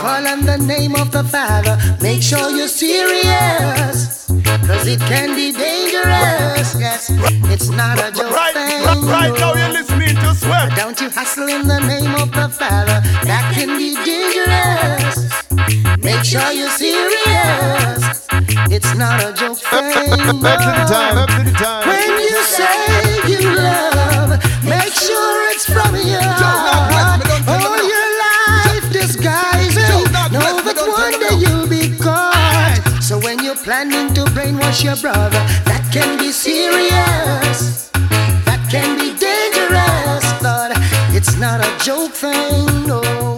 call on the name of the Father, make sure you're serious. Cause it can be dangerous. Yes, it's not a joke Right, thing. right, now you're listening to Sweat. Don't you hustle in the name of the Father, that can be dangerous. Make sure you're serious. It's not a joke thing. Back to the time, back to the time. When you say You're planning to brainwash your brother, that can be serious. That can be dangerous, Lord. It's not a joke thing, no.